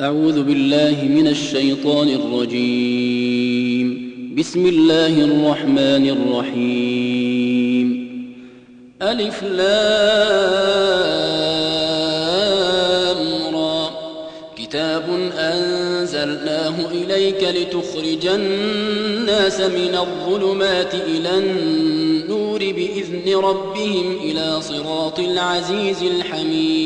أعوذ بالله من الشيطان الرجيم. بسم الله الرحمن الرحيم. ألف لام را. كتاب أنزلناه إليك لتخرج الناس من الظلمات إلى النور بإذن ربهم إلى صراط العزيز الحميد.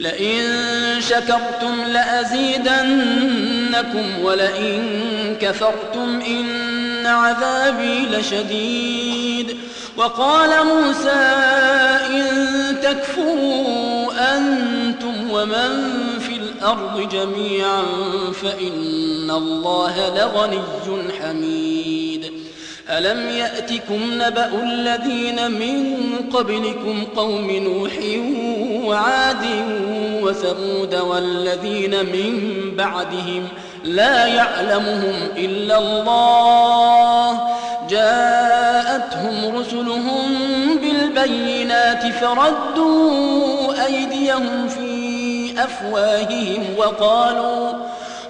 لئن شكرتم لأزيدنكم ولئن كفرتم إن عذابي لشديد. وقال موسى إن تكفروا أنتم ومن في الأرض جميعا فإن الله لغني حميد. ألم يأتكم نبأ الذين من قبلكم قوم نوح وعاد وثمود والذين من بعدهم لا يعلمهم إلا الله. جاءتهم رسلهم بالبينات فردوا أيديهم في أفواههم وقالوا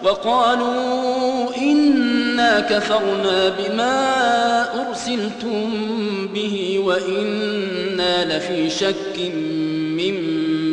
وقالوا إنا كفرنا بما أرسلتم به وإنا لفي شك مما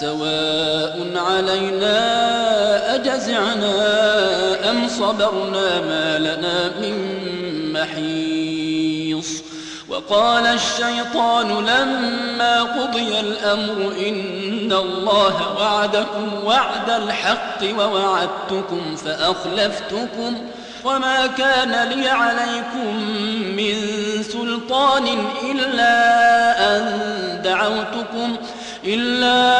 سواء علينا أجزعنا أم صبرنا ما لنا من محيص. وقال الشيطان لما قضي الأمر إن الله وعدكم وعد الحق ووعدتكم فأخلفتكم وما كان لي عليكم من سلطان إلا أن دعوتكم إلا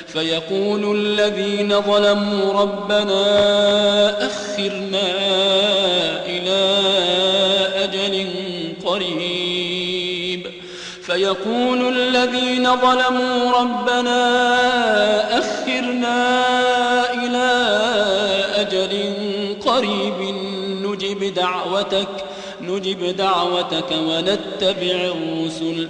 فيقول الذين ظلموا ربنا أخرنا إلى أجل قريب. فيقول الذين ظلموا ربنا أخرنا إلى أجل قريب. نجب دعوتك نجب دعوتك ونتبع الرسل.